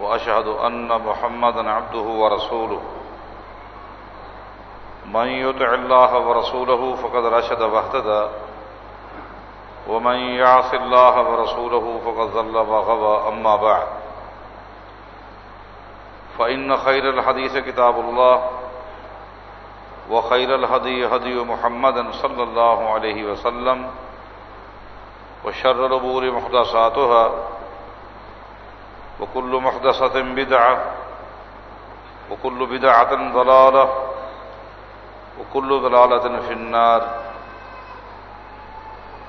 وأشهد أن محمدا عبده ورسوله. من يطع الله ورسوله فقد رشد واهتدى. ومن يعص الله ورسوله فقد ظل وغوى. أما بعد. فإن خير الحديث كتاب الله. وخير الهدي هدي محمد صلى الله عليه وسلم. وشر الأمور محدثاتها. وكل محدثة بدعة وكل بدعة ضلالة وكل ضلالة في النار.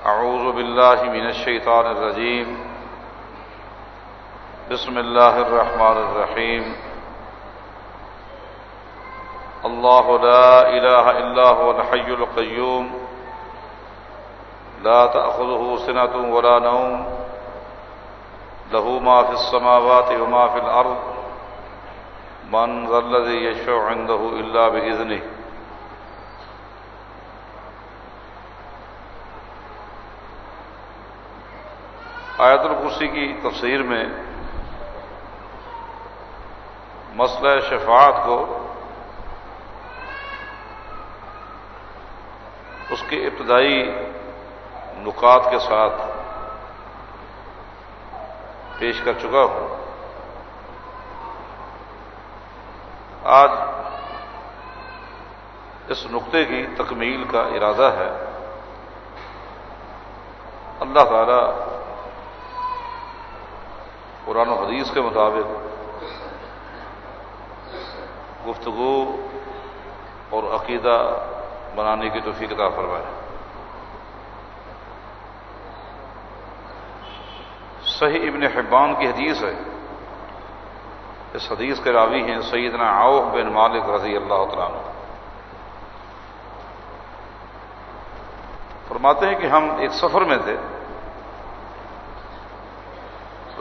أعوذ بالله من الشيطان الرجيم. بسم الله الرحمن الرحيم. الله لا إله إلا هو الحي القيوم. لا تأخذه سنة ولا نوم. له ما في السماوات وما في الأرض. من ذا الذي يشفع عنده إلا بإذنه. آیت الکرسی کی تفسیر میں مسئلہ شفاعت کو اس کے ابتدائی نکات کے ساتھ پیش کر چکا ہوں۔ آج اس نقطے کی تکمیل کا ارادہ ہے۔ اللہ تعالی قرآن و حدیث کے مطابق گفتگو اور عقیدہ بنانے کی توفیق عطا فرمائے۔ صحیح ابن حبان کی حدیث ہے۔ اس حدیث کے راوی ہیں سیدنا عوف بن مالک رضی اللہ تعالیٰ فرماتے ہیں کہ ہم ایک سفر میں تھے۔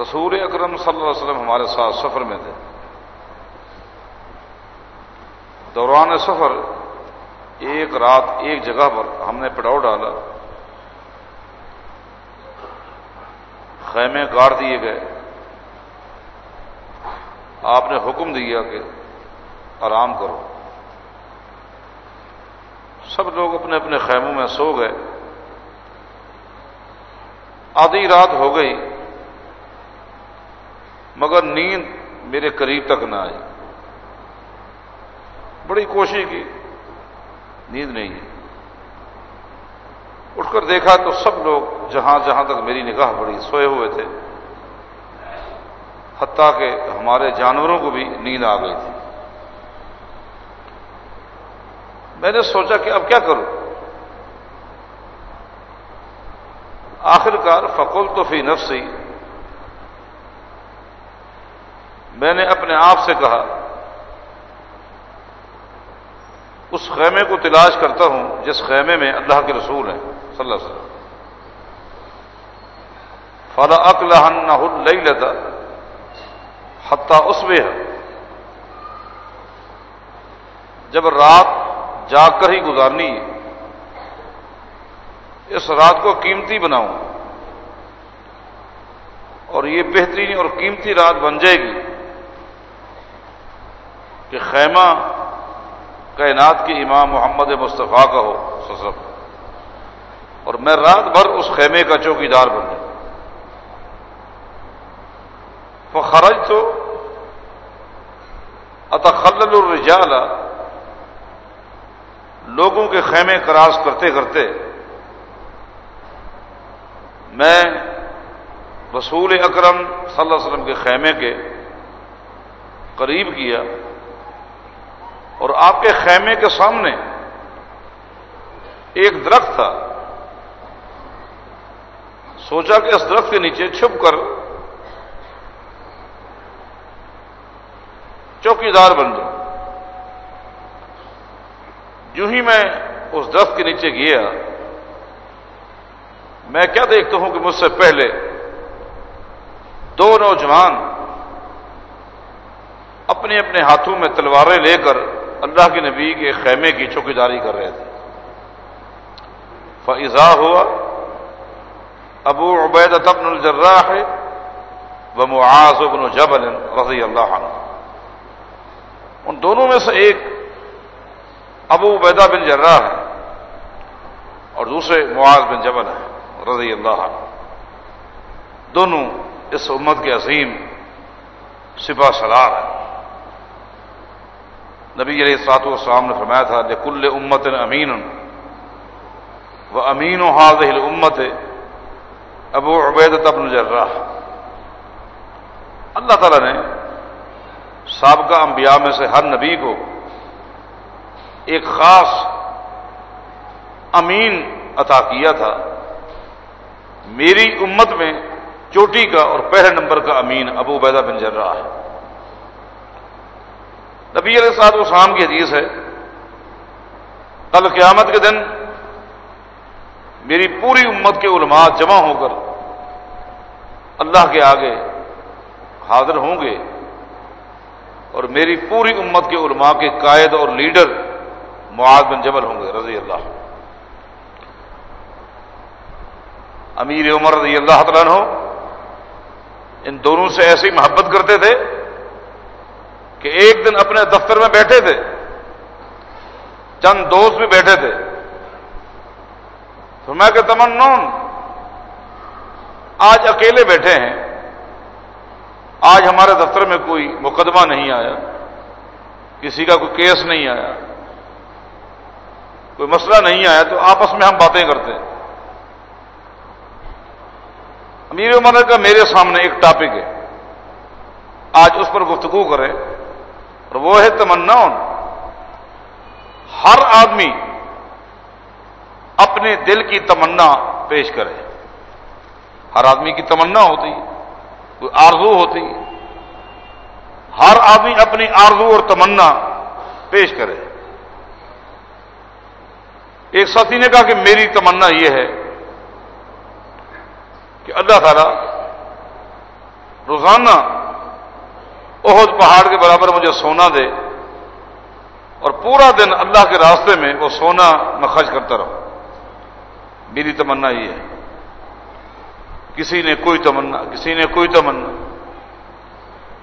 رسول اکرم صلی اللہ علیہ وسلم ہمارے ساتھ سفر میں تھے۔ دوران سفر ایک رات ایک جگہ پر ہم نے پڑاؤ ڈالا۔ خیمے گاڑ دیے گئے۔ آپ نے حکم دیا کہ آرام کرو۔ سب لوگ اپنے اپنے خیموں میں سو گئے۔ آدھی رات ہو گئی، مگر نیند میرے قریب تک نہ آئی۔ بڑی کوشش کی، نیند نہیں ہے اٹھ کر دیکھا تو سب لوگ جہاں جہاں تک میری نگاہ پڑی سوئے ہوئے تھے۔ حتیٰ کہ ہمارے جانوروں کو بھی نیند آ گئی تھی۔ میں نے سوچا کہ اب کیا کروں؟ آخر کار فقول تو فی نفسی۔ میں نے اپنے آپ سے کہا اس خیمے کو تلاش کرتا ہوں جس خیمے میں اللہ کے رسول ہیں، صلی اللہ علیہ وسلم۔ فلا اقلح لئی لیتا حتیٰ اس میں ہے جب رات جاگ کر ہی گزارنی ہے، اس رات کو قیمتی بناؤں۔ اور یہ بہترین اور قیمتی رات بن جائے گی کہ خیمہ کائنات کے امام محمد مصطفیٰ کا ہو سسب اور میں رات بھر اس خیمے کا چوکی دار بن جاؤں خرج تو اتخل الرجال، لوگوں کے خیمے کراس کرتے کرتے میں رسول اکرم صلی اللہ علیہ وسلم کے خیمے کے قریب کیا۔ اور آپ کے خیمے کے سامنے ایک درخت تھا۔ سوچا کہ اس درخت کے نیچے چھپ کر چوکی دار بن جاؤ جو ہی میں اس درخت کے نیچے گیا۔ میں کیا دیکھتا ہوں کہ مجھ سے پہلے دو نوجوان اپنے اپنے ہاتھوں میں تلواریں لے کر اللہ کے نبی کے خیمے کی چوکیداری کر رہے تھے۔ فضا ہوا ابو عبید ابن الجراح ہے وہ معاذ ابن جبل رضی اللہ عنہ ان دونوں میں سے ایک ابو عبیدہ بن جرہ ہے اور دوسرے معاذ بن جبل ہے رضی اللہ عنہ۔ دونوں اس امت کے عظیم سپا سلار ہیں۔ نبی علیہ سات والسلام نے فرمایا تھا کہ کل امت امین. وہ امین و حاض امت ابو عبید ابن جرہ اللہ تعالیٰ نے سابقہ انبیاء میں سے ہر نبی کو ایک خاص امین عطا کیا تھا۔ میری امت میں چوٹی کا اور پہلے نمبر کا امین ابو بیدہ بن جر رہا ہے۔ نبی علیہ صاحب اسلام کی حدیث ہے، کل قیامت کے دن میری پوری امت کے علماء جمع ہو کر اللہ کے آگے حاضر ہوں گے اور میری پوری امت کے علماء کے قائد اور لیڈر معاذ بن جبل ہوں گے، رضی اللہ امیر عمر رضی اللہ تعالیٰ ہو ان دونوں سے ایسی محبت کرتے تھے کہ ایک دن اپنے دفتر میں بیٹھے تھے۔ چند دوست بھی بیٹھے تھے۔ تو میں کہ تمنون آج اکیلے بیٹھے ہیں۔ آج ہمارے دفتر میں کوئی مقدمہ نہیں آیا۔ کسی کا کوئی کیس نہیں آیا۔ کوئی مسئلہ نہیں آیا۔ تو آپس میں ہم باتیں کرتے۔ ہیں امیر عمر کا میرے سامنے ایک ٹاپک ہے۔ آج اس پر گفتگو کریں۔ اور وہ ہے تمنا ہر آدمی اپنے دل کی تمنا پیش کرے۔ ہر آدمی کی تمنا ہوتی ہے، کوئی آرزو ہوتی ہے۔ ہر آدمی اپنی آرزو اور تمنا پیش کرے۔ ایک ساتھی نے کہا کہ میری تمنا یہ ہے کہ اللہ تعالی روزانہ عہد پہاڑ کے برابر مجھے سونا دے اور پورا دن اللہ کے راستے میں وہ سونا میں خرچ کرتا رہوں میری تمنا یہ ہے۔ کسی نے کوئی تمنا، کسی نے کوئی تمنا۔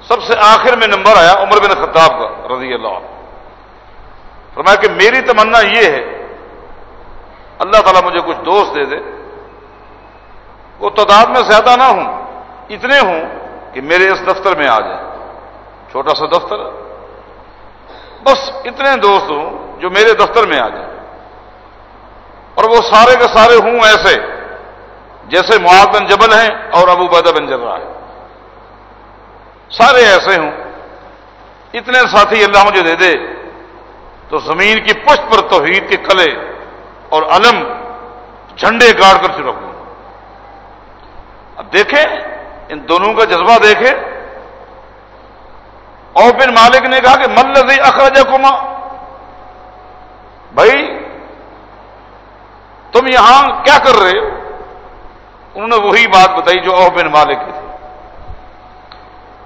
سب سے آخر میں نمبر آیا عمر بن خطاب کا، رضی اللہ فرمایا کہ میری تمنا یہ ہے، اللہ تعالیٰ مجھے کچھ دوست دے دے۔ وہ تعداد میں زیادہ نہ ہوں، اتنے ہوں کہ میرے اس دفتر میں آ جائیں چھوٹا سا دفتر۔ بس اتنے دوست ہوں جو میرے دفتر میں آ جائیں۔ اور وہ سارے کے سارے ہوں ایسے، جیسے معاذ بن جبل ہیں اور ابو بیدہ بن جب ہے سارے ایسے ہوں۔ اتنے ساتھی اللہ مجھے دے دے۔ تو زمین کی پشت پر توحید کے کلے اور علم جھنڈے گاڑ کر چڑکوں اب دیکھیں، ان دونوں کا جذبہ دیکھیں۔ اور پھر مالک نے کہا کہ مل اخراج کما بھائی، تم یہاں کیا کر رہے ہو؟ انہوں نے وہی بات بتائی جو اوہ بن مالک کی تھی۔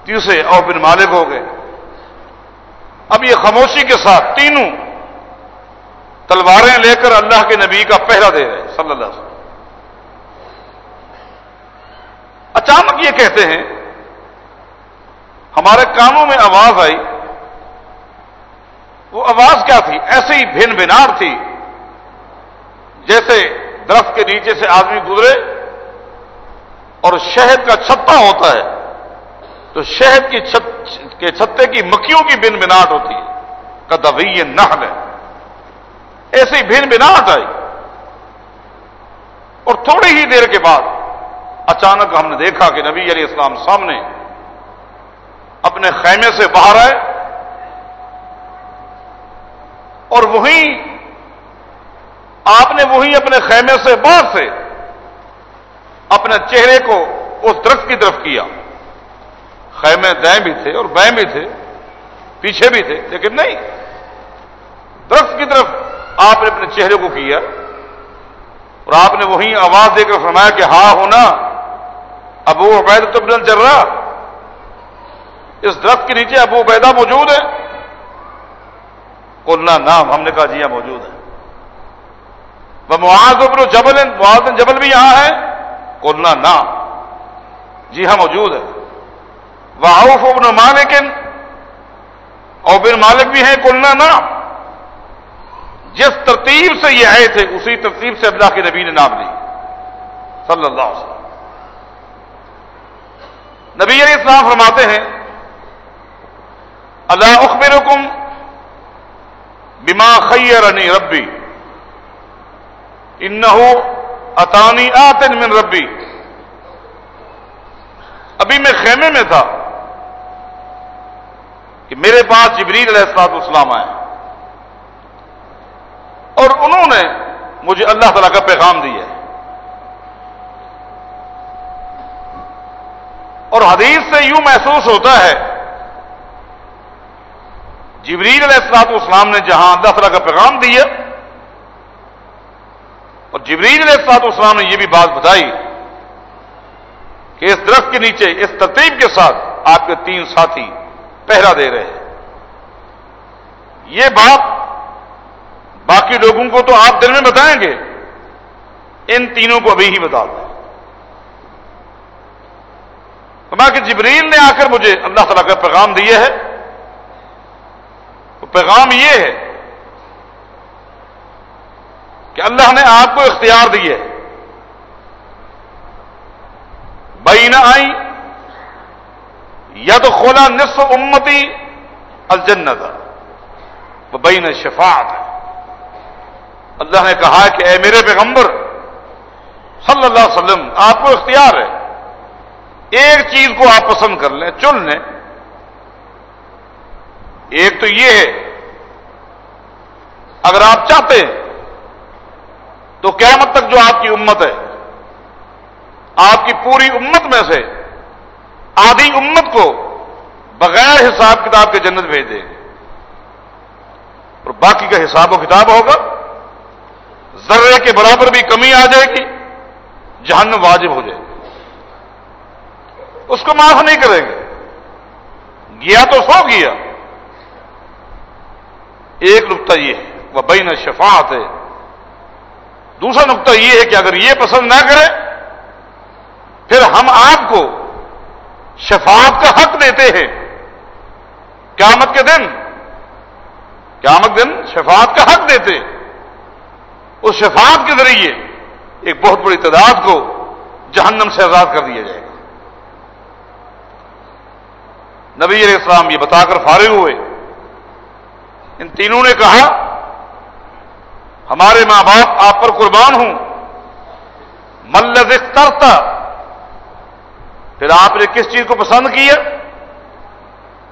تیسرے، اوہ بن مالک ہو گئے۔ اب یہ خاموشی کے ساتھ تینوں تلواریں لے کر اللہ کے نبی کا پہرا دے رہے صلی اللہ علیہ وسلم۔ اچانک یہ کہتے ہیں ہمارے کانوں میں آواز آئی۔ وہ آواز کیا تھی؟ ایسے ہی بھن بنار تھی، جیسے درخت کے نیچے سے آدمی گزرے اور شہد کا چھتا ہوتا ہے۔ تو شہد کی چھت، کے چھتے کی مکھیوں کی بن بناٹ ہوتی ہے۔ کدوی نحل ہے ایسی بھین بناٹ آئی۔ اور تھوڑی ہی دیر کے بعد اچانک ہم نے دیکھا کہ نبی علیہ السلام سامنے اپنے خیمے سے باہر آئے اور وہیں آپ نے وہیں اپنے خیمے سے باہر سے اپنے چہرے کو اس درخت کی طرف کیا۔ خیمے دائیں بھی تھے اور بائیں بھی تھے، پیچھے بھی تھے، لیکن نہیں۔ درخت کی طرف آپ نے اپنے چہرے کو کیا اور آپ نے وہیں آواز دے کر فرمایا کہ ہاں ہونا، ابو عبید تو چل رہا اس درخت کے نیچے ابو عبیدہ موجود ہے؟ کلنا نام ہم نے کہا جی ہاں موجود ہے۔ وہ معاذ ابن جبل، معاذ جبل بھی یہاں ہے۔ کلنا نام جی ہاں موجود ہے۔ وہ آؤف ابن مالکن اور بن مالک بھی ہیں کلنا نام جس ترتیب سے یہ آئے تھے، اسی ترتیب سے اللہ کے نبی نے نام لی صلی اللہ علیہ وسلم۔ نبی علیہ السلام فرماتے ہیں اللہ اخبرکم بما خیرنی ربی انہو اتانی آتن من ربی۔ ابھی میں خیمے میں تھا کہ میرے پاس جبریل علیہ السلاط اسلام آئے۔ اور انہوں نے مجھے اللہ تعالیٰ کا پیغام دیا۔ ہے اور حدیث سے یوں محسوس ہوتا ہے جبریل علیہ السلاط اسلام نے جہاں اللہ تعالیٰ کا پیغام دیا اور جبریل علیہ السلاط اسلام نے یہ بھی بات بتائی کہ اس درخت کے نیچے، اس ترتیب کے ساتھ آپ کے تین ساتھی پہرا دے رہے ہیں۔ یہ بات باقی لوگوں کو تو آپ دل میں بتائیں گے، ان تینوں کو ابھی ہی بتا دیں۔ کہ جبریل نے آ کر مجھے اللہ تعالیٰ کا پیغام دیا ہے۔ پیغام یہ ہے کہ اللہ نے آپ کو اختیار دی ہے۔ بین آئی یا تو کھولا نصف امتی الجنت وہ بین شفاعت۔ اللہ نے کہا کہ اے میرے پیغمبر، صلی اللہ علیہ وسلم، آپ کو اختیار ہے۔ ایک چیز کو آپ پسند کر لیں، چن لیں۔ ایک تو یہ ہے، اگر آپ چاہتے ہیں، تو قیامت تک جو آپ کی امت ہے، آپ کی پوری امت میں سے آدھی امت کو بغیر حساب کتاب کے جنت بھیج دیں گے۔ اور باقی کا حساب و کتاب ہوگا، ذرے کے برابر بھی کمی آ جائے گی، جہنم واجب ہو جائے گی اس کو معاف نہیں کریں گے۔ گیا تو سو گیا۔ ایک نقطہ یہ ہے وہ بین شفاعت ہے۔ دوسرا نقطہ یہ ہے کہ اگر یہ پسند نہ کرے پھر ہم آپ کو شفاعت کا حق دیتے ہیں۔ قیامت کے دن، قیامت دن شفاعت کا حق دیتے اس شفاعت کے ذریعے ایک بہت بڑی تعداد کو جہنم سے آزاد کر دیا جائے گا۔ نبی علیہ السلام یہ بتا کر فارغ ہوئے۔ ان تینوں نے کہا، ہمارے ماں باپ آپ پر قربان ہوں. ملز اخترتا پھر آپ نے کس چیز کو پسند کیا؟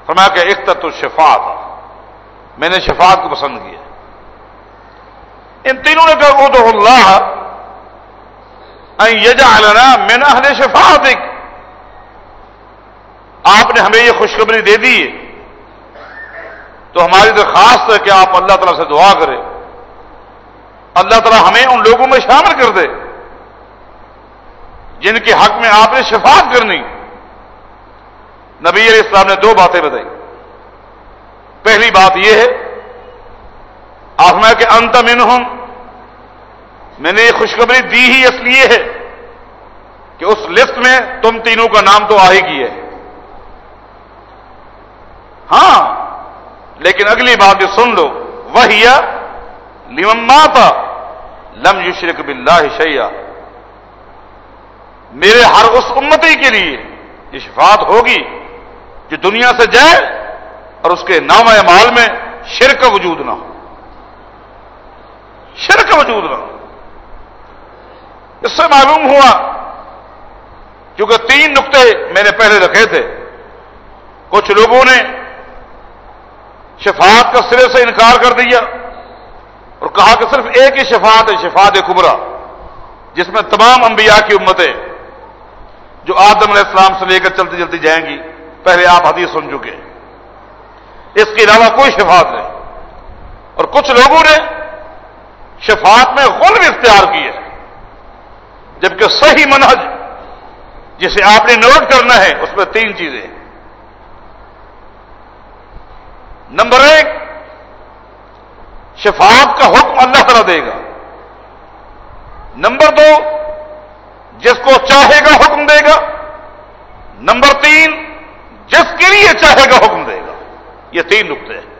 فرمایا کہ اختر تو شفاعت میں نے شفاعت کو پسند کیا. ان تینوں نے کہا وہ تو اللہ یجا لنا میں نے شفاعت آپ نے ہمیں یہ خوشخبری دے دی ہے. تو ہماری درخواست ہے کہ آپ اللہ تعالیٰ سے دعا کریں۔ اللہ تعالیٰ ہمیں ان لوگوں میں شامل کر دے جن کے حق میں آپ نے شفاعت کرنی۔ نبی علیہ السلام نے دو باتیں بتائی پہلی بات یہ ہے، آپ میں کہ انت من ہوں میں نے یہ خوشخبری دی ہی اس لیے ہے کہ اس لسٹ میں تم تینوں کا نام تو آ ہی کی ہے۔ ہاں لیکن اگلی بات یہ سن لو۔ وہی لمما لم یشرک باللہ شیا میرے ہر اس امتی کے لیے یہ شفاعت ہوگی جو دنیا سے جائے اور اس کے نام مال میں شرک وجود نہ ہو۔ شرک وجود نہ ہو۔ اس سے معلوم ہوا، کیونکہ تین نقطے میں نے پہلے رکھے تھے، کچھ لوگوں نے شفاعت کا سرے سے انکار کر دیا اور کہا کہ صرف ایک ہی شفاعت ہے، شفاعت کبرا جس میں تمام انبیاء کی امتیں جو آدم علیہ السلام سے لے کر چلتی چلتی جائیں گی، پہلے آپ حدیث سن چکے اس کے علاوہ کوئی شفاعت نہیں۔ اور کچھ لوگوں نے شفاعت میں غلب اختیار کی ہے، جبکہ صحیح منہج، جسے آپ نے نوٹ کرنا ہے، اس میں تین چیزیں نمبر ایک، شفاعت کا حکم اللہ تعالیٰ دے گا۔ نمبر دو، جس کو چاہے گا حکم دے گا۔ نمبر تین، جس کے لیے چاہے گا حکم دے گا۔ یہ تین نقطے ہیں۔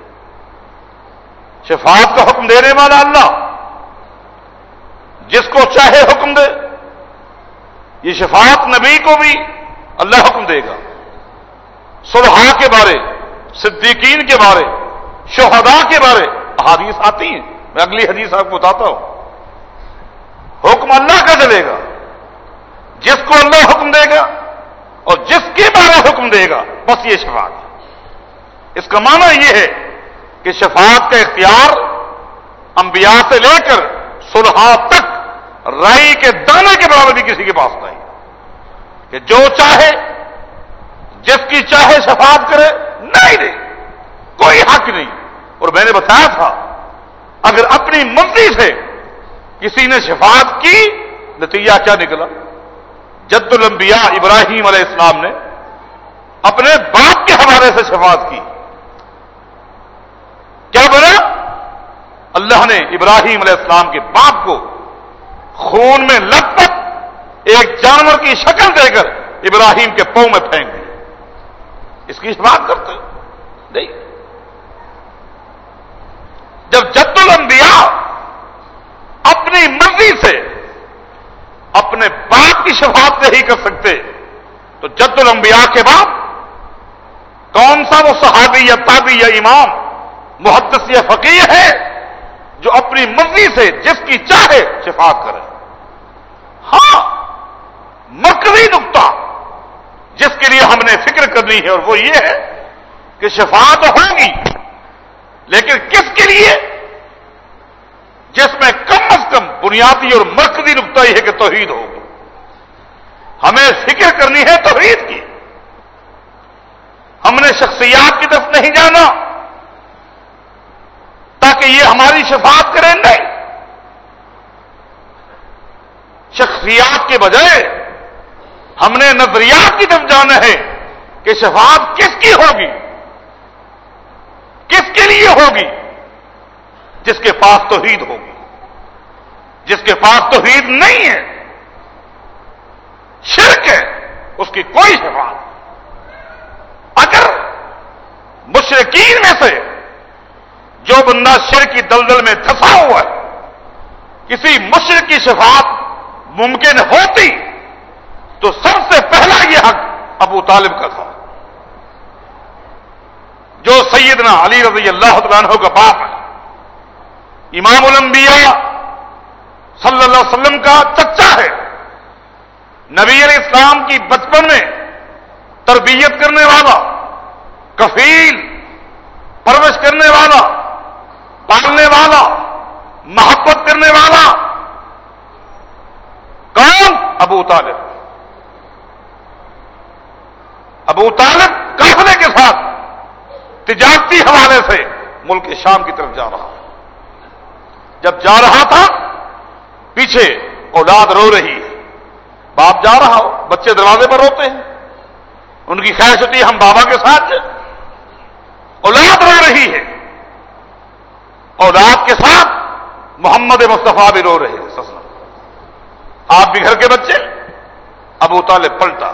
شفاعت کا حکم دینے والا اللہ، جس کو چاہے حکم دے۔ یہ شفاعت نبی کو بھی اللہ حکم دے گا۔ صلحاء کے بارے۔ صدیقین کے بارے، شہداء کے بارے احادیث آتی ہیں۔ میں اگلی حدیث آپ کو بتاتا ہوں۔ حکم اللہ کا چلے گا، جس کو اللہ حکم دے گا اور جس کے بارے حکم دے گا، بس یہ شفاعت ہے۔ اس کا معنی یہ ہے کہ شفاعت کا اختیار انبیاء سے لے کر سلحا تک، رائی کے دانے کے برابر بھی کسی کے پاس نہیں۔ کہ جو چاہے جس کی چاہے شفاعت کرے، نہیں نہیں، کوئی حق نہیں۔ اور میں نے بتایا تھا، اگر اپنی مرضی سے کسی نے شفاعت کی، نتیجہ کیا نکلا؟ جد الانبیاء ابراہیم علیہ السلام نے اپنے باپ کے حوالے سے شفاعت کی۔ کیا بنا؟ اللہ نے ابراہیم علیہ السلام کے باپ کو خون میں لگ ایک جانور کی شکل دے کر ابراہیم کے پاؤں میں پھینک اس کی بات کرتے نہیں۔ جب جد الانبیاء اپنی مرضی سے اپنے باپ کی شفاعت نہیں کر سکتے، تو جد الانبیاء کے بعد کون سا وہ صحابی یا تابی یا امام، محدث یا فقیر ہے جو اپنی مرضی سے جس کی چاہے شفاعت کرے؟ ہاں مرکزی نقطہ۔ جس کے لیے ہم نے فکر کرنی ہے اور وہ یہ ہے کہ شفاعت ہوگی، لیکن کس کے لیے؟ جس میں کم از کم بنیادی اور مرکزی نقطہ یہ ہے کہ توحید ہوگی ہمیں فکر کرنی ہے توحید کی۔ ہم نے شخصیات کی طرف نہیں جانا، تاکہ یہ ہماری شفاعت کریں۔ نہیں۔ شخصیات کے بجائے ہم نے نظریات کی طرف جانا ہے کہ شفاعت کس کی ہوگی؟ کس کے لیے ہوگی؟ جس کے پاس توحید ہوگی۔ جس کے پاس توحید نہیں ہے۔ شرک ہے، اس کی کوئی شفاعت اگر مشرقین میں سے جو بندہ شرک کی دلدل میں دھسا ہوا ہے، کسی مشرق کی شفاعت ممکن ہوتی تو سب سے پہلا یہ حق ابو طالب کا تھا۔ جو سیدنا علی رضی اللہ عنہ کا باپ ہے۔ امام الانبیاء صلی اللہ علیہ وسلم کا چچا ہے۔ نبی علیہ السلام کی بچپن میں تربیت کرنے والا، کفیل، پرورش کرنے والا، پالنے والا، محبت کرنے والا۔ کون؟ ابو طالب۔ ابو طالب کافلے کے ساتھ تجارتی حوالے سے ملک شام کی طرف جا رہا۔ جب جا رہا تھا، پیچھے اولاد رو رہی ہے۔ باپ جا رہا ہو، بچے دروازے پر روتے ہیں۔ ان کی خواہش ہوتی ہے، ہم بابا کے ساتھ اولاد رو رہی ہے۔ اولاد کے ساتھ محمد مصطفیٰ بھی رو رہے ہیں۔ سسنا آپ بھی گھر کے بچے؟ ابو طالب پلٹا۔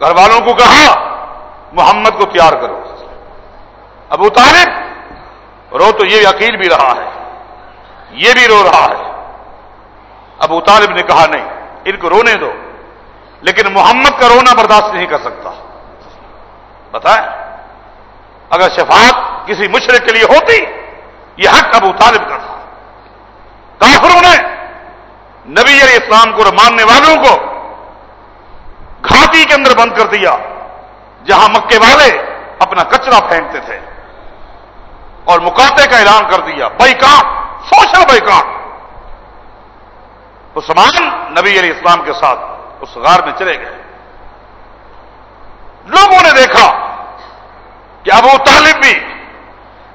گھر والوں کو کہا، محمد کو تیار کرو۔ ابو طالب، رو تو یہ عقیل بھی رہا ہے، یہ بھی رو رہا ہے۔ ابو طالب نے کہا، نہیں، ان کو رونے دو، لیکن محمد کا رونا برداشت نہیں کر سکتا۔ بتائیں، اگر شفاعت کسی مشرق کے لیے ہوتی، یہ حق ابو طالب کا تھا۔ کافروں نے نبی علیہ السلام کو ماننے والوں کو بند کر دیا۔ جہاں مکے والے اپنا کچرا پھینکتے تھے۔ اور مکاتے کا اعلان کر دیا۔ Boycott social boycott Usman نبی علیہ السلام کے ساتھ اس غار میں چلے گئے۔ لوگوں نے دیکھا کہ ابو طالب بھی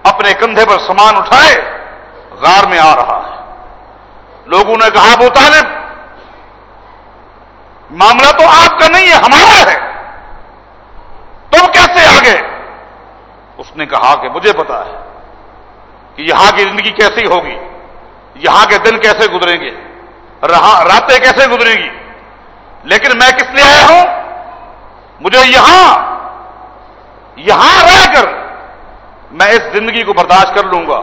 اپنے کندھے پر سامان اٹھائے، غار میں آ رہا ہے۔ لوگوں نے کہا، ابو طالب معاملہ تو آپ کا نہیں ہے، ہمارا ہے۔ تم کیسے آگے؟ اس نے کہا کہ مجھے پتا ہے کہ یہاں کی زندگی کیسی ہوگی، یہاں کے دن کیسے گزریں گے راتیں کیسے گزریں گی۔ لیکن میں کس لیے آیا ہوں؟ مجھے یہاں یہاں رہ کر میں اس زندگی کو برداشت کر لوں گا،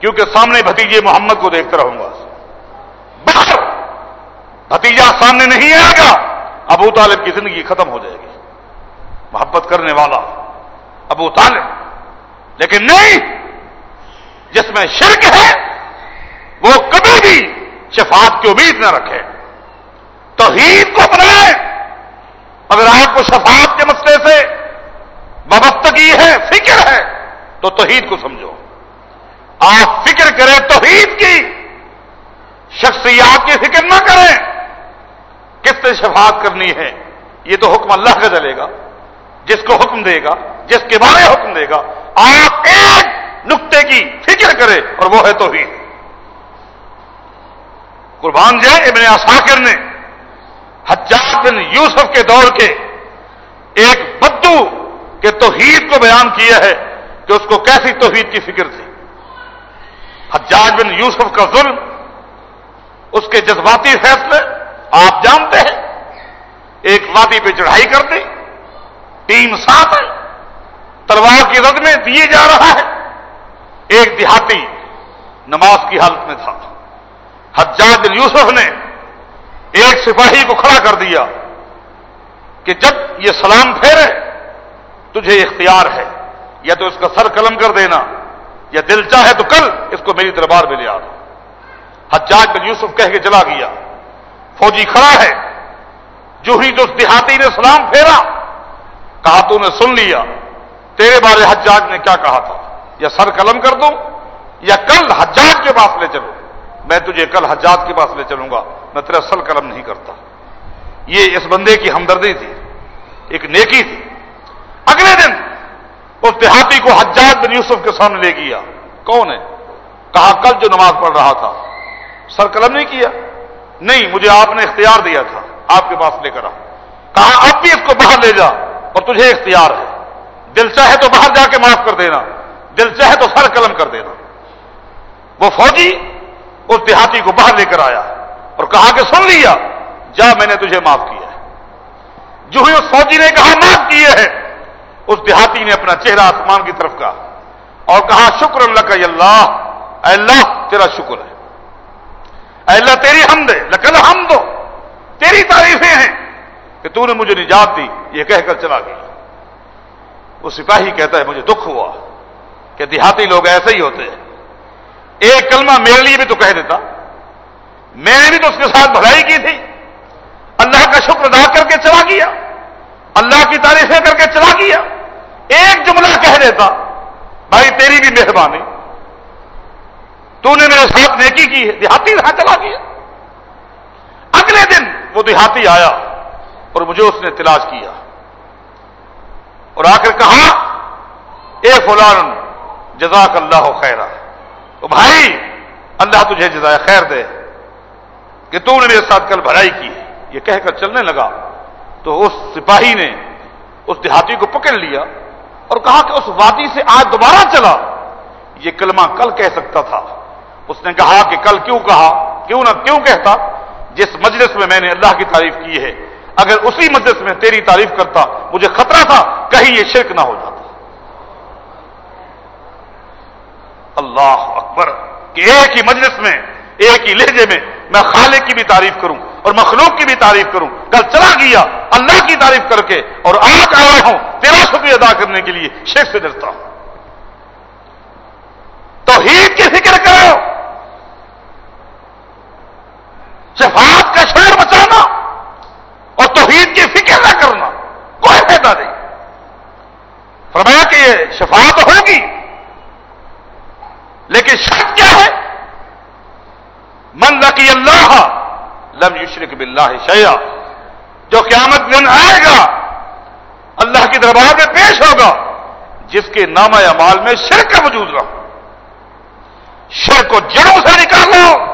کیونکہ سامنے بھتیجے محمد کو دیکھتا رہوں گا۔ بھتیجا سامنے نہیں آئے گا، ابو طالب کی زندگی ختم ہو جائے گی۔ محبت کرنے والا ابو طالب۔ لیکن نہیں، جس میں شرک ہے، وہ کبھی بھی شفاعت کی امید نہ رکھے۔ توحید کو اپنائے۔ اگر آپ کو شفاعت کے مسئلے سے وابستگی ہے، فکر ہے، تو توحید کو سمجھو۔ آپ فکر کریں توحید کی، شخصیات کی فکر نہ کریں۔ کس سے شفاعت کرنی ہے؟ یہ تو حکم اللہ کا چلے گا، جس کو حکم دے گا، جس کے بارے حکم دے گا۔ آپ ایک نقطے کی فکر کرے اور وہ ہے توحید۔ قربان جائے ابن اساکر نے، حجاج بن یوسف کے دور کے ایک بدو کے توحید کو بیان کیا ہے کہ اس کو کیسی توحید کی فکر تھی۔ حجاج بن یوسف کا ظلم، اس کے جذباتی فیصلے آپ جانتے ہیں ایک وادی پہ چڑھائی کر دی ٹیم ساتھ ہے تلوار کی رد میں دیے جا رہا ہے۔ ایک دیہاتی نماز کی حالت میں تھا۔ حجاج یوسف نے ایک سپاہی کو کھڑا کر دیا کہ جب یہ سلام پھیرے، تجھے اختیار ہے، یا تو اس کا سر قلم کر دینا، یا دل چاہے تو کل اس کو میری دربار میں لے آ حجاج بن یوسف کہہ کے چلا گیا۔ فوجی کھڑا ہے۔ جو ہی جو اس دیہاتی نے سلام پھیرا کہا تو نے سن لیا، تیرے بارے حجاج نے کیا کہا تھا؟ یا سر قلم کر دوں یا کل حجاج کے پاس لے چلوں میں تجھے کل حجاج کے پاس لے چلوں گا، میں تیرا سل قلم نہیں کرتا۔ یہ اس بندے کی ہمدردی تھی، ایک نیکی تھی۔ اگلے دن اس دیہاتی کو حجاج بن یوسف کے سامنے لے گیا۔ کون ہے؟ کہا، کل جو نماز پڑھ رہا تھا۔ سر قلم نہیں کیا۔ نہیں، مجھے آپ نے اختیار دیا تھا، آپ کے پاس لے کر آ کہا، اب بھی اس کو باہر لے جا، اور تجھے اختیار ہے۔ دل چاہے تو باہر جا کے معاف کر دینا، دل چاہے تو سر قلم کر دینا۔ وہ فوجی اس دیہاتی کو باہر لے کر آیا اور کہا کہ سن لیا، جا، میں نے تجھے معاف کیا ہے۔ جو ہی اس فوجی نے کہا، معاف کیے ہے اس دیہاتی نے اپنا چہرہ آسمان کی طرف کہا اور کہا، شکر اللہ کا اللہ، اے اللہ، تیرا شکر ہے۔ اے اللہ تیری حمد ہے لکل ہم دو تیری تعریفیں ہیں کہ تو نے مجھے نجات دی، یہ کہہ کر چلا گیا۔ وہ سپاہی کہتا ہے، مجھے دکھ ہوا کہ دیہاتی لوگ ایسے ہی ہوتے ہیں۔ ایک کلمہ میرے لیے بھی تو کہہ دیتا۔ میں نے بھی تو اس کے ساتھ بھلائی کی تھی۔ اللہ کا شکر ادا کر کے چلا گیا۔ اللہ کی تعریفیں کر کے چلا گیا۔ ایک جملہ کہہ دیتا، بھائی تیری بھی مہربانی۔ تو نے میرے ساتھ نیکی کی ہے، دیہاتی یہاں چلا گیا۔ اگلے دن وہ دیہاتی آیا اور مجھے اس نے تلاش کیا۔ اور آ کر کہا، اے فلان، جزاک اللہ خیرہ تو بھائی، اللہ تجھے جزائے خیر دے کہ تو نے میرے ساتھ کل بھرائی کی۔ یہ کہہ کر چلنے لگا۔ تو اس سپاہی نے اس دیہاتی کو پکڑ لیا اور کہا کہ اس وادی سے آج دوبارہ چلا۔ یہ کلمہ کل کہہ سکتا تھا۔ اس نے کہا کہ کل کیوں کہا؟ کیوں نہ کیوں کہتا؟ جس مجلس میں میں نے اللہ کی تعریف کی ہے، اگر اسی مجلس میں تیری تعریف کرتا، مجھے خطرہ تھا، کہیں یہ شرک نہ ہو جاتا۔ اللہ اکبر، کہ ایک ہی مجلس میں، ایک ہی لہجے میں میں خالق کی بھی تعریف کروں اور مخلوق کی بھی تعریف کروں۔ کل چلا گیا، اللہ کی تعریف کر کے اور آج آیا ہوں، تیرا شکریہ ادا کرنے کے لیے شیخ سے ڈرتا ہوں۔ توحید کی فکر کرو۔ شفاعت کا شور بچانا اور توحید کی فکر نہ کرنا کوئی فائدہ نہیں۔ فرمایا کہ یہ شفاعت ہوگی، لیکن شرط کیا ہے؟ من لقی اللہ لم یشرک باللہ شیا جو قیامت دن آئے گا، اللہ کی دربار میں پیش ہوگا، جس کے نام یا مال میں شرک کا وجود رہا۔ شرک کو جڑوں سے نکالو۔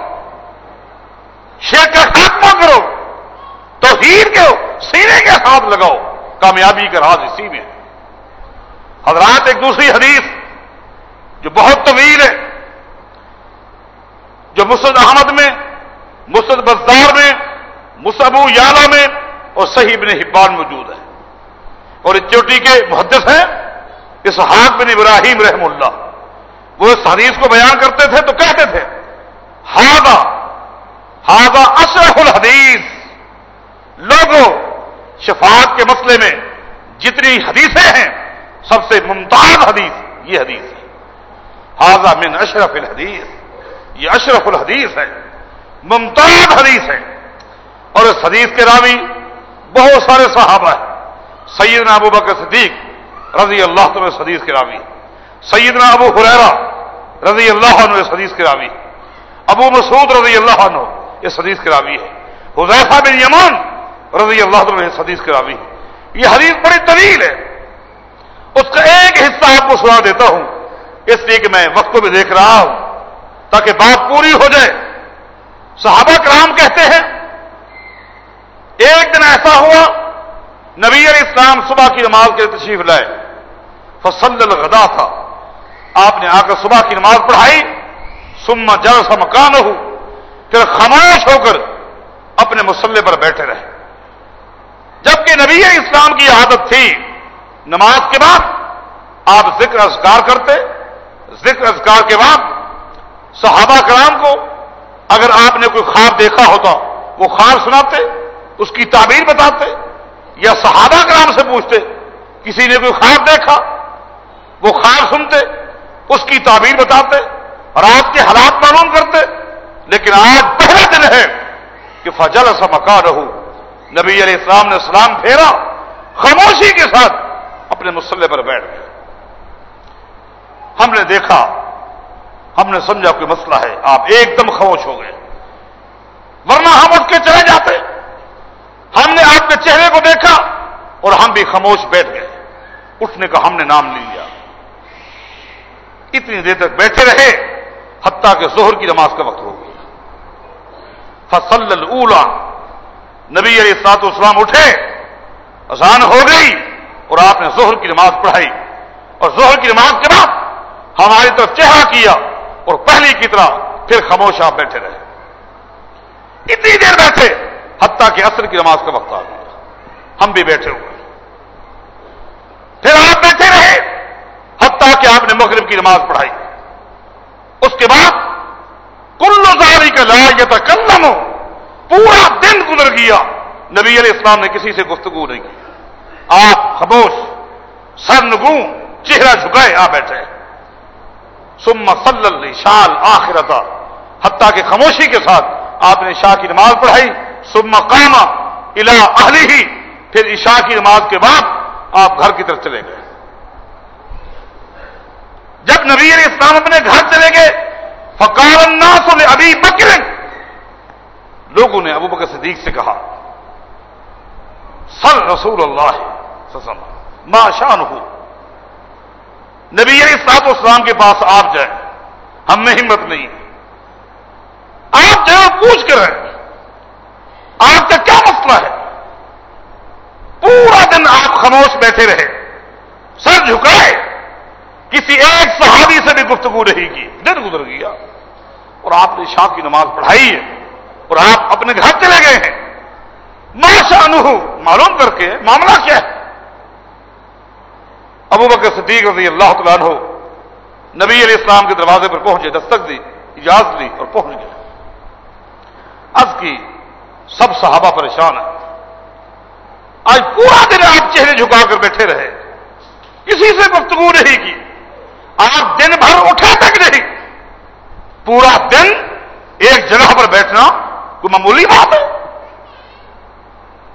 شیر کا خاتمہ کرو تو کے سینے کے ساتھ لگاؤ، کامیابی کا راز اسی میں حضرات، ایک دوسری حدیث جو بہت طویل ہے، جو مسد احمد میں مسد بزدار میں مصبو یالا میں اور صحیح بن حبان موجود ہے۔ اور اس چوٹی کے محدث ہیں اسحاق بن ابراہیم رحم اللہ۔ وہ اس حدیث کو بیان کرتے تھے تو کہتے تھے ہاگا ہاگا اشرف الحدیث لوگوں، شفاعت کے مسئلے میں جتنی حدیثیں ہیں، سب سے ممتاز حدیث یہ حدیث ہے۔ ہاضا من اشرف الحدیث یہ اشرف الحدیث ہے۔ ممتاز حدیث ہے۔ اور اس حدیث کے راوی بہت سارے صحابہ ہیں۔ سیدنا ابو بکر صدیق رضی اللہ عنہ اس حدیث کے راوی سیدنا ابو حریرا رضی اللہ عنہ اس حدیث کے راوی ابو مسعود رضی اللہ عنہ اس حدیث کے راوی ہے۔ حذیفہ بن یمان رضی اللہ عنہ اس حدیث کے راوی ہے۔ یہ حدیث بڑی طویل ہے۔ اس کا ایک حصہ آپ کو سنا دیتا ہوں۔ اس لیے کہ میں وقت بھی دیکھ رہا ہوں تاکہ بات پوری ہو جائے۔ صحابہ کرام کہتے ہیں، ایک دن ایسا ہوا، نبی علیہ السلام صبح کی نماز کے تشریف لائے۔ فصل الغدا تھا۔ آپ نے آ کر صبح کی نماز پڑھائی سما جل سا مکان ہو پھر خاموش ہو کر اپنے مسلح پر بیٹھے رہے۔ جبکہ نبی اسلام کی عادت تھی، نماز کے بعد آپ ذکر اذکار کرتے، ذکر اذکار کے بعد صحابہ کرام کو اگر آپ نے کوئی خواب دیکھا ہوتا، وہ خواب سناتے، اس کی تعبیر بتاتے یا صحابہ کرام سے پوچھتے، کسی نے کوئی خواب دیکھا؟ وہ خواب سنتے، اس کی تعبیر بتاتے اور آپ کے حالات معلوم کرتے۔ لیکن آج پہلا دن ہے کہ فجل سا مکان رہو نبی علیہ السلام نے سلام پھیرا، خاموشی کے ساتھ اپنے مسلح پر بیٹھ گئے ہم نے دیکھا، ہم نے سمجھا کوئی مسئلہ ہے، آپ ایک دم خاموش ہو گئے۔ ورنہ ہم اٹھ کے چلے جاتے۔ ہم نے آپ کے چہرے کو دیکھا اور ہم بھی خاموش بیٹھ گئے۔ اٹھنے کا ہم نے نام لے لیا۔ اتنی دیر تک بیٹھے رہے، حتیٰ کہ زہر کی نماز کا وقت ہو گیا۔ فصل الا نبی علیہ سات اسلام اٹھے، اذان ہو گئی اور آپ نے زہر کی نماز پڑھائی۔ اور زہر کی نماز کے بعد ہماری طرف چہرہ کیا اور پہلی کی طرح پھر خاموش آپ بیٹھے رہے۔ اتنی دیر بیٹھے حتیٰ کہ عصر کی نماز کا وقت آ گیا۔ ہم بھی بیٹھے ہوئے۔ پھر آپ بیٹھے رہے حتیٰ کہ آپ نے مغرب کی نماز پڑھائی۔ اس کے بعد کل زاری کا لا یہ ہو پورا دن گزر گیا نبی علیہ السلام نے کسی سے گفتگو نہیں کی۔ آپ خاموش، سر نگو چہرہ جھکائے، آ بیٹھے۔ سم صلی شال آخرتا حتیٰ کہ خاموشی کے ساتھ آپ نے شاہ کی نماز پڑھائی۔ سم کاما الا اہلی ہی پھر عشاء کی نماز کے بعد آپ گھر کی طرف چلے گئے۔ جب نبی علیہ السلام اپنے گھر چلے گئے فکار الناس ابھی بکر۔ لوگوں نے ابو بکر صدیق سے کہا سر رسول اللہ ماں شان ہو نبی علیہ سات اسلام کے پاس آپ جائیں۔ ہم میں ہمت نہیں۔ آپ جو پوچھ کر رہے آپ کا کیا مسئلہ ہے؟ پورا دن آپ خاموش بیٹھے رہے سر جھکائے کسی ایک صحابی سے بھی گفتگو رہی کی دن گزر گیا۔ اور آپ نے شاہ کی نماز پڑھائی ہے۔ اور آپ اپنے گھر چلے گئے ہیں۔ ماشا معلوم کر کے معاملہ کیا ہے؟ ابو بکر صدیق رضی اللہ تعالیٰ عنہ نبی علیہ السلام کے دروازے پر پہنچے، دستک دی، اجازت دی اور پہنچ گئے۔ از کی، سب صحابہ پریشان ہیں۔ آج پورا دن آپ چہرے جھکا کر بیٹھے رہے۔ کسی سے گفتگو نہیں کی۔ آپ دن بھر اٹھا تک نہیں۔ پورا دن ایک جگہ پر بیٹھنا کوئی معمولی بات ہے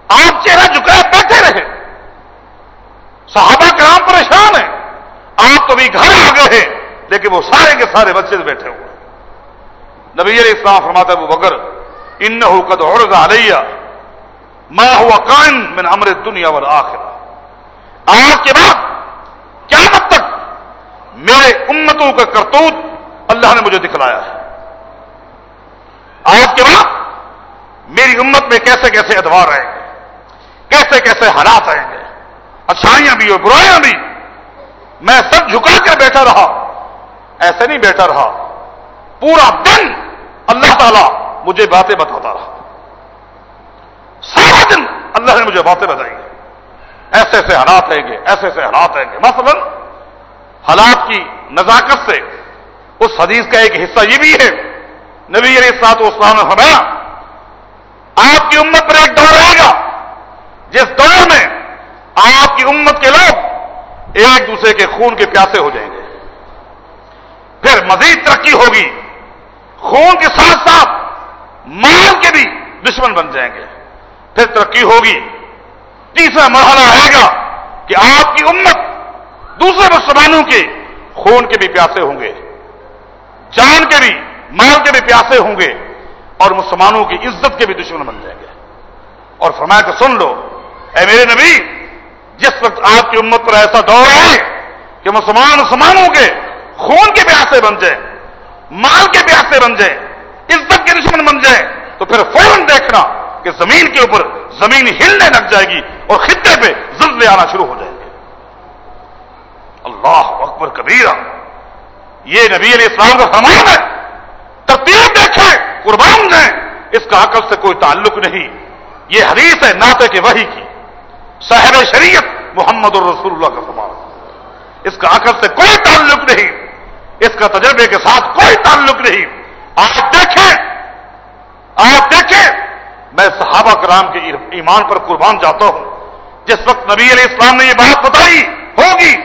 آپ چہرہ جھکائے بیٹھے رہے صحابہ کرام پریشان ہیں آپ تو بھی گھر آ گئے ہیں لیکن وہ سارے کے سارے بچے بیٹھے ہوئے نبی علیہ السلام فرماتا ہے وہ بگر ان قد عرض علیہ ما ہوا قائم من امر دنیا وال آخر آج کے بعد کیا تک میرے امتوں کا کرتوت اللہ نے مجھے دکھلایا ہے۔ آج کے بعد میری امت میں کیسے کیسے ادوار آئیں گے، کیسے کیسے حالات آئیں گے، اچھائیاں بھی اور برائیاں بھی، میں سب جھکا کر بیٹھا رہا۔ ایسے نہیں بیٹھا رہا۔ پورا دن اللہ تعالیٰ مجھے باتیں بتاتا رہا۔ سارا دن اللہ نے مجھے باتیں بتائی۔ ایسے ایسے حالات آئیں گے، ایسے ایسے حالات آئیں گے۔ مثلا حالات کی نزاکت سے اس حدیث کا ایک حصہ یہ بھی ہے، نبی علیہ سات اسلام نے فرمایا، آپ کی امت پر ایک دور رہے گا، جس دور میں آپ کی امت کے لوگ ایک دوسرے کے خون کے پیاسے ہو جائیں گے۔ مزید ترقی ہوگی۔ خون کے ساتھ ساتھ مال کے بھی دشمن بن جائیں گے۔ پھر ترقی ہوگی۔ تیسرا مرحلہ آئے گا کہ آپ کی امت دوسرے مسلمانوں کے خون کے بھی پیاسے ہوں گے۔ جان کے بھی، مال کے بھی پیاسے ہوں گے۔ اور مسلمانوں کی عزت کے بھی دشمن بن جائیں گے۔ اور فرمایا کہ سن لو، اے میرے نبی، جس وقت آپ کی امت پر ایسا دور ہے کہ مسلمان مسلمانوں کے خون کے پیاسے بن جائیں مال کے پیاسے بن جائیں عزت کے دشمن بن جائیں تو پھر فوراً دیکھنا کہ زمین کے اوپر زمین ہلنے لگ جائے گی اور خطے پہ زلزلے آنا شروع ہو جائیں گے۔ اللہ اکبر کبیرہ، یہ نبی علیہ السلام کا فرمان ہے۔ ترتیب دیکھیں، قربان دیں اس کا عقل سے کوئی تعلق نہیں۔ یہ حدیث ہے ناطے کے وہی کی۔ صاحب شریعت محمد الرسول اللہ کا فرمان۔ اس کا عقل سے کوئی تعلق نہیں۔ اس کا تجربے کے ساتھ کوئی تعلق نہیں۔ آپ دیکھیں۔ آپ دیکھیں۔ میں صحابہ کرام کے ایمان پر قربان جاتا ہوں۔ جس وقت نبی علیہ السلام نے یہ بات بتائی ہوگی،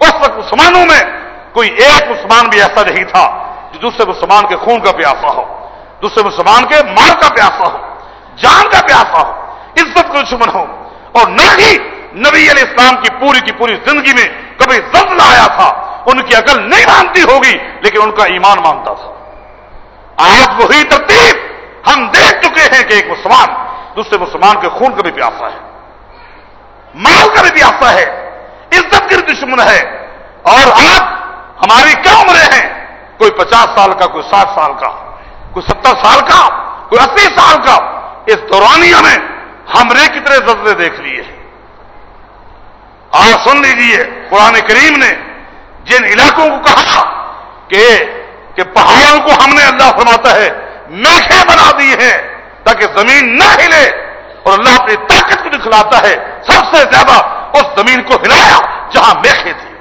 اس وقت مسلمانوں میں کوئی ایک مسلمان بھی ایسا نہیں تھا جو دوسرے مسلمان کے خون کا پیاسا ہو، دوسرے مسلمان کے مال کا پیاسا ہو، جان کا پیاسا ہو، عزت کا دشمن ہو۔ اور نہ ہی نبی علیہ السلام کی پوری کی پوری زندگی میں کبھی زلزلہ آیا تھا۔ ان کی عقل نہیں مانتی ہوگی، لیکن ان کا ایمان مانتا تھا۔ آج وہی ترتیب ہم دیکھ چکے ہیں کہ ایک مسلمان دوسرے مسلمان کے خون کا بھی پیاسا ہے، مال کا بھی پیاسا ہے، عزت کی دشمن ہے۔ اور آج ہماری کیا عمریں ہیں؟ کوئی پچاس سال کا، کوئی ساٹھ سال کا، کوئی ستر سال کا، کوئی اسی سال کا۔ اس دورانیہ میں ہم نے کتنے زلزلے دیکھ لیے۔ آج سن لیجیے قرآن کریم نے جن علاقوں کو کہا کہ کہ پہاڑوں کو ہم نے اللہ فرماتا ہے میخیں بنا دی ہیں تاکہ زمین نہ ہلے اور اللہ اپنی طاقت کو دکھلاتا ہے۔ سب سے زیادہ اس زمین کو ہلایا جہاں میخیں تھی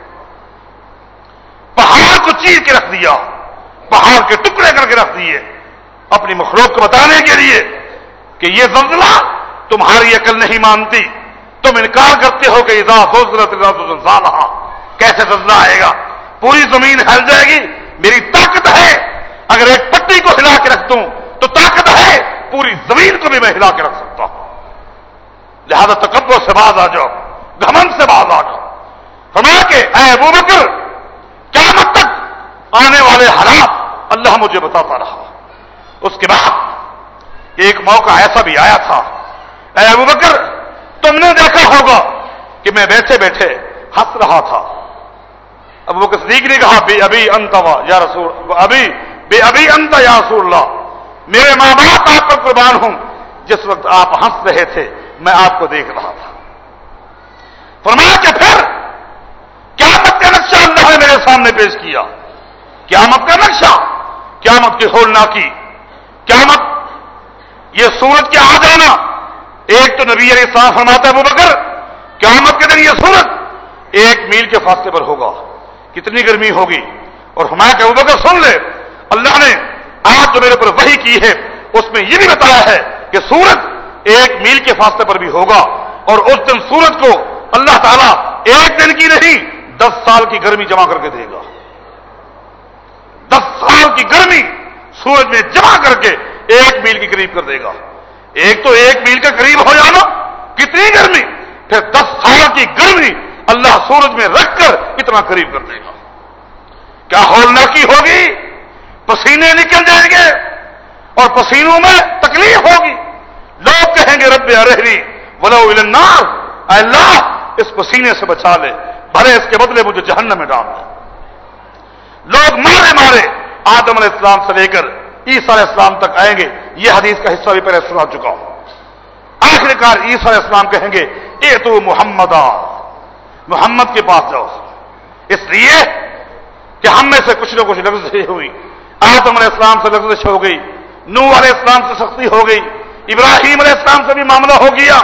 پہاڑ کو چیر کے رکھ دیا، پہاڑ کے ٹکڑے کر کے رکھ دیے۔ اپنی مخلوق کو بتانے کے لیے کہ یہ زلزلہ تمہاری عقل نہیں مانتی۔ تم انکار کرتے ہو کہ اضافہ کیسے زلزلہ آئے گا؟ پوری زمین ہل جائے گی، میری طاقت ہے۔ اگر ایک پٹی کو ہلا کے رکھ دوں، تو طاقت ہے، پوری زمین کو بھی میں ہلا کے رکھ سکتا ہوں۔ لہذا تکبر سے باز آ جاؤ، گھمن سے باز آ جاؤ۔ فرمایا کہ اے ابو بکر کیا مت تک آنے والے حالات اللہ مجھے بتاتا رہا۔ اس کے بعد ایک موقع ایسا بھی آیا تھا، اے ابو بکر، تم نے دیکھا ہوگا کہ میں بیٹھے بیٹھے ہنس رہا تھا۔ ابو بکر صدیق نے کہا، بے ابھی انت یا رسول ابھی بے ابھی انت یا رسول اللہ میرے ماں باپ آپ پر قربان ہوں۔ جس وقت آپ ہنس رہے تھے، میں آپ کو دیکھ رہا تھا۔ فرمایا کہ پھر قیامت کا نقشہ اللہ نے میرے سامنے پیش کیا۔ قیامت کا نقشہ، قیامت کی ہولنا کی۔ قیامت، یہ سورج کے آ جانا ایک تو نبی علیہ السلام فرماتا ہے ابو بکر، قیامت کے دن یہ سورج ایک میل کے فاصلے پر ہوگا۔ کتنی گرمی ہوگی؟ اور ہمارا کہ بکر سن لے۔ اللہ نے آج جو میرے پر وہی کی ہے، اس میں یہ بھی بتایا ہے کہ سورج ایک میل کے فاصلے پر بھی ہوگا اور اس دن سورج کو اللہ تعالیٰ ایک دن کی نہیں، دس سال کی گرمی جمع کر کے دے گا۔ دس سال کی گرمی سورج میں جمع کر کے ایک میل کی قریب کر دے گا۔ ایک تو ایک میل کا قریب ہو جانا، کتنی گرمی؟ پھر دس سال کی گرمی اللہ سورج میں رکھ کر اتنا قریب کر دے گا۔ کیا ہولنا کی ہوگی؟ پسینے نکل جائیں گے اور پسینوں میں تکلیف ہوگی۔ لوگ کہیں گے، رب ارحری ولو النار۔ اے اللہ، اس پسینے سے بچا لے بھلے اس کے بدلے مجھے جہنم میں ڈال دے۔ لوگ مارے مارے آدم علیہ السلام سے لے کر عیسیٰ علیہ السلام تک آئیں گے۔ یہ حدیث کا حصہ بھی پہلے سنا چکا ہوں۔ آخر کار عیسیٰ علیہ السلام کہیں گے، اے تو محمد محمد کے پاس جاؤ اس لیے کہ ہم میں سے کچھ نہ کچھ لفظ ہوئی۔ آدم علیہ السلام سے لفظ ہو گئی نو علیہ السلام سے سختی ہو گئی، ابراہیم علیہ السلام سے بھی معاملہ ہو گیا۔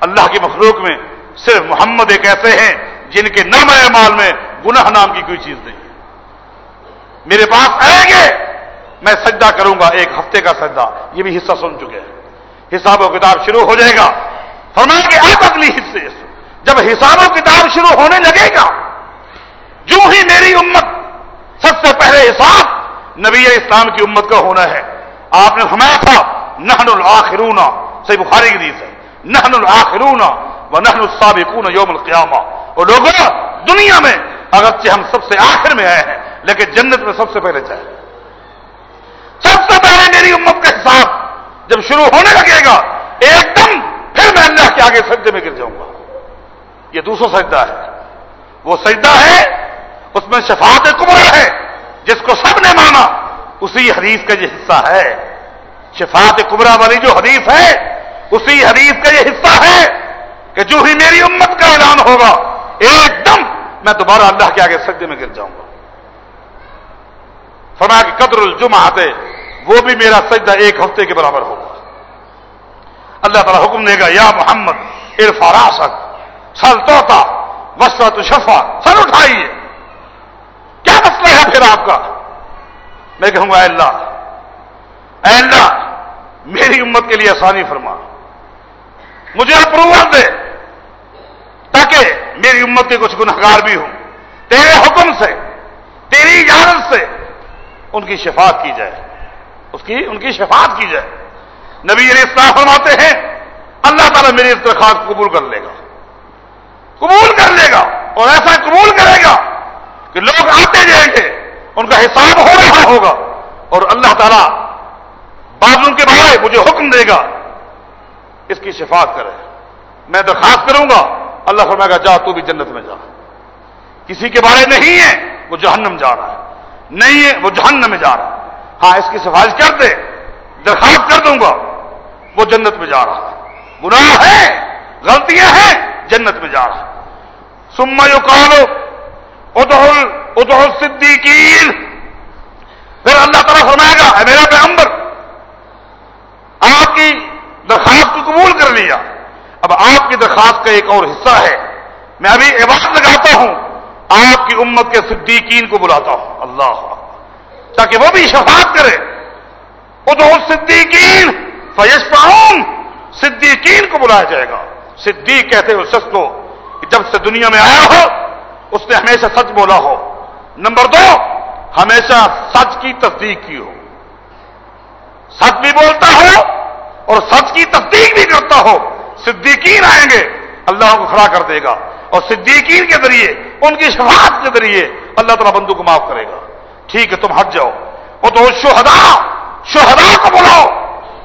اللہ کی مخلوق میں صرف محمد ایک ایسے ہیں جن کے نام مال میں گناہ نام کی کوئی چیز نہیں۔ میرے پاس آئیں گے، میں سجدہ کروں گا، ایک ہفتے کا سجدہ۔ یہ بھی حصہ سن چکے ہیں۔ حساب و کتاب شروع ہو جائے گا۔ فرمائیں کہ آپ اگلی حصے جب حساب و کتاب شروع ہونے لگے گا، جو ہی میری امت سب سے پہلے حساب نبی اسلام کی امت کا ہونا ہے۔ آپ نے فرمایا تھا نہن الآخرون، صحیح بخاری کی دیس ہے۔ نہن الآخرون و نہن السابقون یوم القیامہ۔ اور لوگوں، دنیا میں اگرچہ ہم سب سے آخر میں آئے ہیں، لیکن جنت میں سب سے پہلے چاہے سب سے پہلے میری امت کا حساب جب شروع ہونے لگے گا، ایک دم پھر میں اللہ کے آگے سجدے میں گر جاؤں گا۔ یہ دوسرا سجدہ ہے۔ وہ سجدہ ہے، اس میں شفاعت کمرا ہے، جس کو سب نے مانا۔ اسی حدیث کا یہ حصہ ہے۔ شفاعت کمرا والی جو حدیث ہے، اسی حدیث کا یہ حصہ ہے کہ جو ہی میری امت کا اعلان ہوگا، ایک دم میں دوبارہ اللہ کے آگے سجدے میں گر جاؤں گا۔ فرمایا کہ قدر الجمہ آتے وہ بھی میرا سجدہ ایک ہفتے کے برابر ہوگا۔ اللہ تعالیٰ حکم دے گا، یا محمد ارفاراست سل توتا وسط شفا سر اٹھائیے۔ کیا مسئلہ ہے پھر آپ کا؟ میں کہوں گا، اے اللہ اے اللہ، میری امت کے لیے آسانی فرما۔ مجھے اپروول دے، تاکہ میری امت کے کچھ گنہگار بھی ہوں۔ تیرے حکم سے، تیری اجازت سے ان کی شفاعت کی جائے۔ اس کی، ان کی شفاعت کی جائے۔ نبی علیہ السلام فرماتے ہیں، اللہ تعالیٰ میری اس درخواست قبول کر لے گا۔ قبول کر لے گا اور ایسا قبول کرے گا کہ لوگ آتے جائیں گے، ان کا حساب ہو رہا ہوگا اور اللہ تعالیٰ بعد کے بارے مجھے حکم دے گا۔ اس کی شفاعت کرے۔ میں درخواست کروں گا، اللہ فرمائے گا، جا، تو بھی جنت میں جا۔ کسی کے بارے نہیں ہے، وہ جہنم جا رہا ہے۔ نہیں ہے، وہ جہنم میں جا رہا ہے۔ ہاں اس کی سفارش کر دے، درخواست کر دوں گا، وہ جنت میں جا رہا ہے۔ گناہ ہے، غلطیاں ہیں جنت میں جا رہا سما یو کالو ادول ادول صدیقین پھر اللہ تعالیٰ فرمائے گا، اے میرا پیغمبر، آپ کی درخواست کو قبول کر لیا۔ اب آپ کی درخواست کا ایک اور حصہ ہے۔ میں ابھی عبادت لگاتا ہوں، آپ کی امت کے صدیقین کو بلاتا ہوں۔ اللہ تاکہ وہ بھی شفاعت کرے۔ وہ تو صدیقین فیش پاؤں صدیقین کو بلایا جائے گا۔ صدیق کہتے ہیں اس شخص کو کہ جب سے دنیا میں آیا ہو، اس نے ہمیشہ سچ بولا ہو۔ نمبر دو، ہمیشہ سچ کی تصدیق کی ہو۔ سچ بھی بولتا ہو اور سچ کی تصدیق بھی کرتا ہو۔ صدیقین آئیں گے، اللہ کو کھڑا کر دے گا۔ اور صدیقین کے ذریعے، ان کی شفاعت کے ذریعے اللہ تعالیٰ بندو کو معاف کرے گا۔ ٹھیک ہے، تم ہٹ جاؤ۔ وہ تو شہدا شہدا کو بلاؤ۔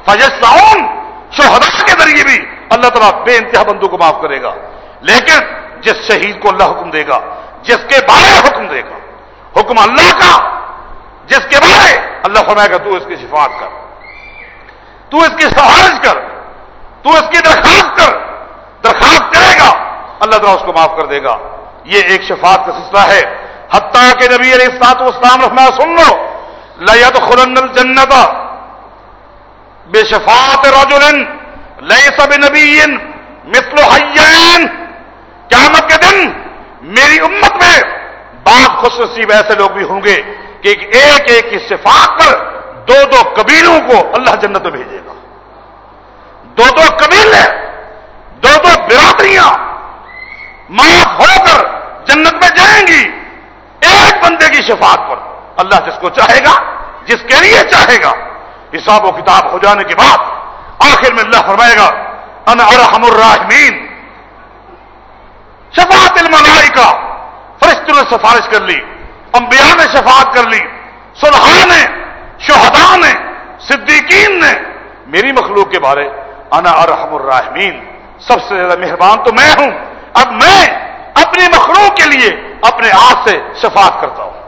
فجساؤن شہدا کے ذریعے بھی۔ اللہ تعالیٰ بے انتہا بندوں کو معاف کرے گا۔ لیکن جس شہید کو اللہ حکم دے گا، جس کے بارے حکم دے گا، حکم اللہ کا، جس کے بارے اللہ فرمائے گا، تو اس کی شفاعت کر۔ تو اس کی سفارش کر۔ تو اس کی درخواست کر۔ درخواست کرے گا۔ اللہ تعالیٰ اس کو معاف کر دے گا۔ یہ ایک شفاعت کا سلسلہ ہے۔ حتیٰ کہ نبی علیہ السلاط اسلام رحمہ سن لو۔ لت خلن الجنت بے شفاعت رجل لئی سب نبی مثل حیین قیامت کے دن میری امت میں بعض خوش نصیب ایسے لوگ بھی ہوں گے کہ ایک ایک کی شفاعت پر دو دو قبیلوں کو اللہ جنت میں بھیجے گا۔ دو دو قبیلے، دو دو برادریاں معاف ہو کر جنت میں جائیں گی۔ ایک بندے کی شفاعت پر اللہ جس کو چاہے گا، جس کے لیے چاہے گا، حساب و کتاب ہو جانے کے بعد آخر میں اللہ فرمائے گا ان ارحم الراحمین۔ شفاعت الملائی کا فرشتوں نے سفارش کر لی، انبیاء نے شفاعت کر لی سلحا نے شہدا نے، صدیقین نے۔ میری مخلوق کے بارے، انا ارحم الراحمین۔ سب سے زیادہ مہربان تو میں ہوں۔ اب میں اپنی مخلوق کے لیے اپنے آپ سے شفاعت کرتا ہوں۔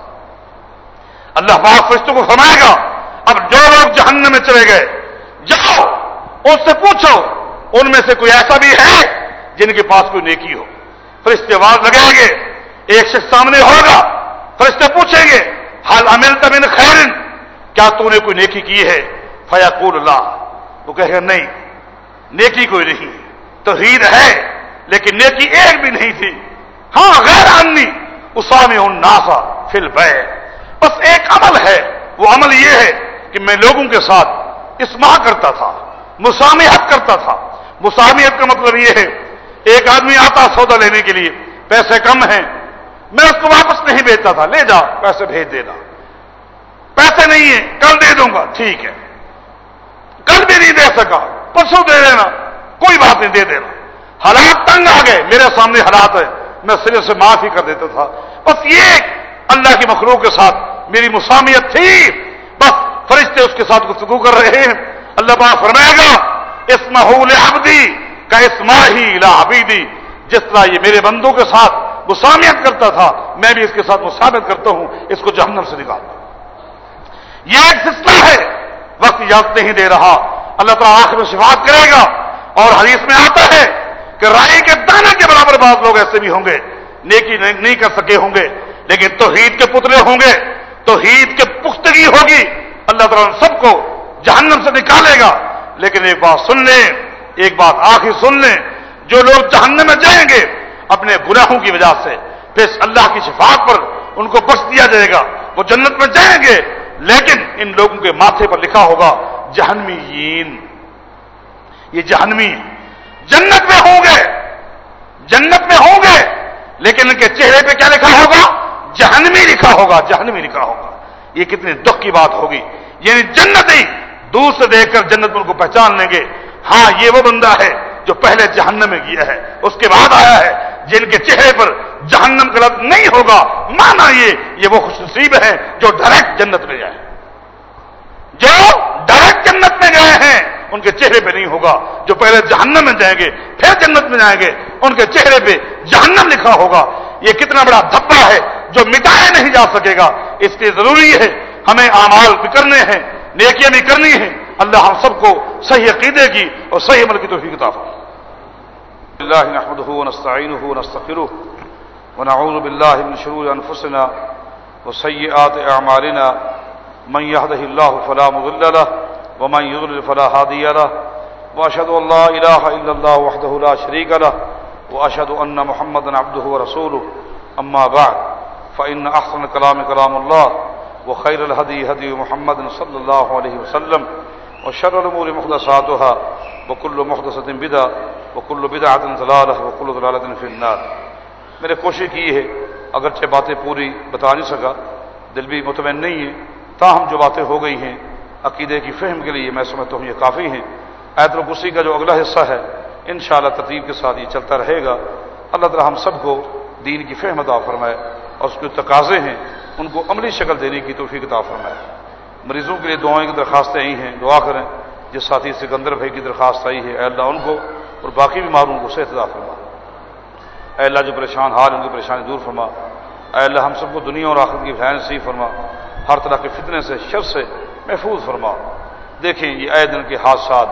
اللہ پاک فرشتوں کو فرمائے گا، اب جو لوگ جہنم میں چلے گئے، جاؤ اس سے پوچھو، ان میں سے کوئی ایسا بھی ہے جن کے پاس کوئی نیکی ہو؟ فرشتے آواز لگائیں گے، ایک شخص سامنے ہوگا، فرشتے پوچھیں گے حال امل تمن خیر؟ کیا تو نے کوئی نیکی کی ہے؟ فیاقول اللہ، وہ کہے نہیں، نیکی کوئی نہیں تو ہے، لیکن نیکی ایک بھی نہیں تھی۔ ہاں غیر انی اسامے ان ناسا فل بے بس ایک عمل ہے، وہ عمل یہ ہے کہ میں لوگوں کے ساتھ اسما کرتا تھا۔ مسامحت کرتا تھا۔ مسامحت کا مطلب یہ ہے، ایک آدمی آتا سودا لینے کے لیے، پیسے کم ہیں، میں اس کو واپس نہیں بھیجتا تھا، لے جا، پیسے بھیج دینا۔ پیسے نہیں ہیں، کل دے دوں گا، ٹھیک ہے۔ کل بھی نہیں دے سکا، پرسوں دے دینا، کوئی بات نہیں، دے دینا۔ حالات تنگ آ گئے، میرے سامنے حالات ہے میں سرے سے معاف ہی کر دیتا تھا۔ بس یہ اللہ کی مخلوق کے ساتھ میری مسامیت تھی۔ بس فرشتے اس کے ساتھ گفتگو کر رہے ہیں۔ اللہ پاک فرمائے گا اس محول ابدی کا اسما ہی عبیدی۔ جس طرح یہ میرے بندوں کے ساتھ مسامیت کرتا تھا، میں بھی اس کے ساتھ مسامت کرتا ہوں، اس کو جہنم سے نکال یہ ایک سلسلہ ہے۔ وقت اجازت نہیں دے رہا۔ اللہ تعالیٰ آخر میں شفاعت کرے گا۔ اور حدیث میں آتا ہے کہ رائے کے دانا کے برابر بعض لوگ ایسے بھی ہوں گے۔ نیکی نہیں کر سکے ہوں گے، لیکن توحید کے پتلے ہوں گے۔ توحید کے پختگی ہوگی۔ اللہ تعالیٰ سب کو جہنم سے نکالے گا۔ لیکن ایک بات سن لیں، ایک بات آخر سن لیں۔ جو لوگ جہنم میں جائیں گے، اپنے گناہوں کی وجہ سے، پھر اللہ کی شفاعت پر ان کو بخش دیا جائے گا۔ وہ جنت میں جائیں گے۔ لیکن ان لوگوں کے ماتھے پر لکھا ہوگا جہنمی یہ جہنمی جنت میں ہوں گے۔ جنت میں ہوں گے۔ لیکن ان کے چہرے پہ کیا لکھا ہوگا؟ جہنمی لکھا ہوگا، جہنمی لکھا ہوگا۔ یہ کتنے دکھ کی بات ہوگی۔ یعنی جنت ہی دور سے دیکھ کر جنت ان کو پہچان لیں گے۔ ہاں یہ وہ بندہ ہے جو پہلے جہنم میں گیا ہے، اس کے بعد آیا ہے، جن کے چہرے پر جہنم کا لفظ نہیں ہوگا۔ مانا یہ یہ وہ خوش نصیب ہے جو ڈائریکٹ جنت میں جائے جو ڈائریکٹ جنت میں گئے ہیں، ان کے چہرے پہ نہیں ہوگا۔ جو پہلے جہنم میں جائیں گے، پھر جنت میں جائیں گے، ان کے چہرے پہ جہنم لکھا ہوگا۔ یہ کتنا بڑا دھبا ہے جو مٹایا نہیں جا سکے گا۔ اس لیے ضروری ہے، ہمیں اعمال بھی کرنے ہیں۔ نیکیاں بھی کرنی ہیں۔ اللہ ہم سب کو صحیح عقیدے کی اور صحیح عمل کی توفیق عطا فرمائے۔ اللہ نحمده ونستعينه ونستغفره ونعوذ بالله من شرور انفسنا وسيئات اعمالنا۔ من يهده الله فلا مضل له ومن يضلل فلا هادي له واشهد ان لا اله الا الله وحده لا شريك له واشهد ان محمدا عبده ورسوله اما بعد فان احسن الكلام كلام الله وخير الهدي هدي محمد صلى الله عليه وسلم وشر الأمور محدثاتها وكل محدثة بدعة وكل بدعة ضلالة وكل ضلالة في النار میرے کوشش کی ہے، اگرچہ باتیں پوری بتا نہیں سکا، دل بھی مطمئن نہیں ہے تاہم جو باتیں ہو گئی ہیں، عقیدے کی فہم کے لیے میں سمجھتا ہوں یہ کافی ہیں۔ ایت الکسی کا جو اگلا حصہ ہے، انشاءاللہ ترتیب کے ساتھ یہ چلتا رہے گا۔ اللہ تعالی ہم سب کو دین کی فہم عطا فرمائے اور اس کے تقاضے ہیں ان کو عملی شکل دینے کی توفیق عطا فرمائے۔ مریضوں کے لیے دعائیں کی درخواستیں آئی ہیں، دعا کریں۔ جس ساتھی سکندر بھائی کی درخواست آئی ہے، اے اللہ ان کو اور باقی بیماروں کو صحت ادا فرما۔ اے اللہ جو پریشان حال ان کی پریشانی دور فرما۔ اے اللہ ہم سب کو دنیا اور آخر کی فہن سی فرما۔ ہر طرح کے فتنے سے، شر سے محفوظ فرما۔ دیکھیں یہ اے دن کے حادثات،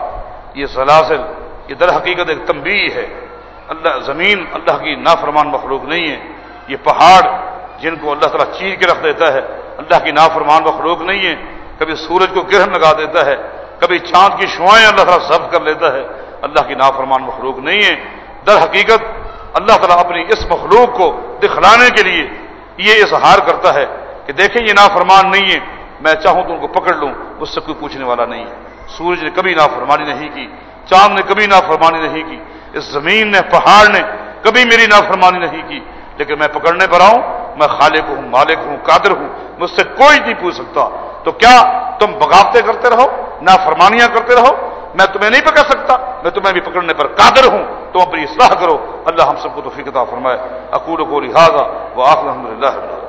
یہ زلازل، یہ در حقیقت ایک تنبیہ ہے۔ اللہ زمین، اللہ کی نافرمان مخلوق نہیں ہے۔ یہ پہاڑ جن کو اللہ تعالیٰ چیر کے رکھ دیتا ہے، اللہ کی نافرمان مخلوق نہیں ہے۔ کبھی سورج کو گرہن لگا دیتا ہے، کبھی چاند کی شوائیں اللہ تعالیٰ ضبط کر لیتا ہے۔ اللہ کی نافرمان مخلوق نہیں ہے۔ در حقیقت، اللہ تعالیٰ اپنی اس مخلوق کو دکھلانے کے لیے یہ اظہار کرتا ہے کہ دیکھیں یہ نافرمان نہیں ہے۔ میں چاہوں تو ان کو پکڑ لوں اس سے کوئی پوچھنے والا نہیں ہے۔ سورج نے کبھی نافرمانی نہیں کی، چاند نے کبھی نافرمانی نہیں کی۔ اس زمین نے، پہاڑ نے کبھی میری نافرمانی نہیں کی۔ لیکن میں پکڑنے پر آؤں، میں خالق ہوں، مالک ہوں، قادر ہوں، مجھ سے کوئی نہیں پوچھ سکتا۔ تو کیا تم بغاوتیں کرتے رہو؟ نہ فرمانیاں کرتے رہو؟ میں تمہیں نہیں پکڑ سکتا، میں تمہیں بھی پکڑنے پر قادر ہوں۔ تم اپنی اصلاح کرو۔ اللہ ہم سب کو تو فکر فرمائے۔ اکور کو لہٰذا وہ آخر الحمد للہ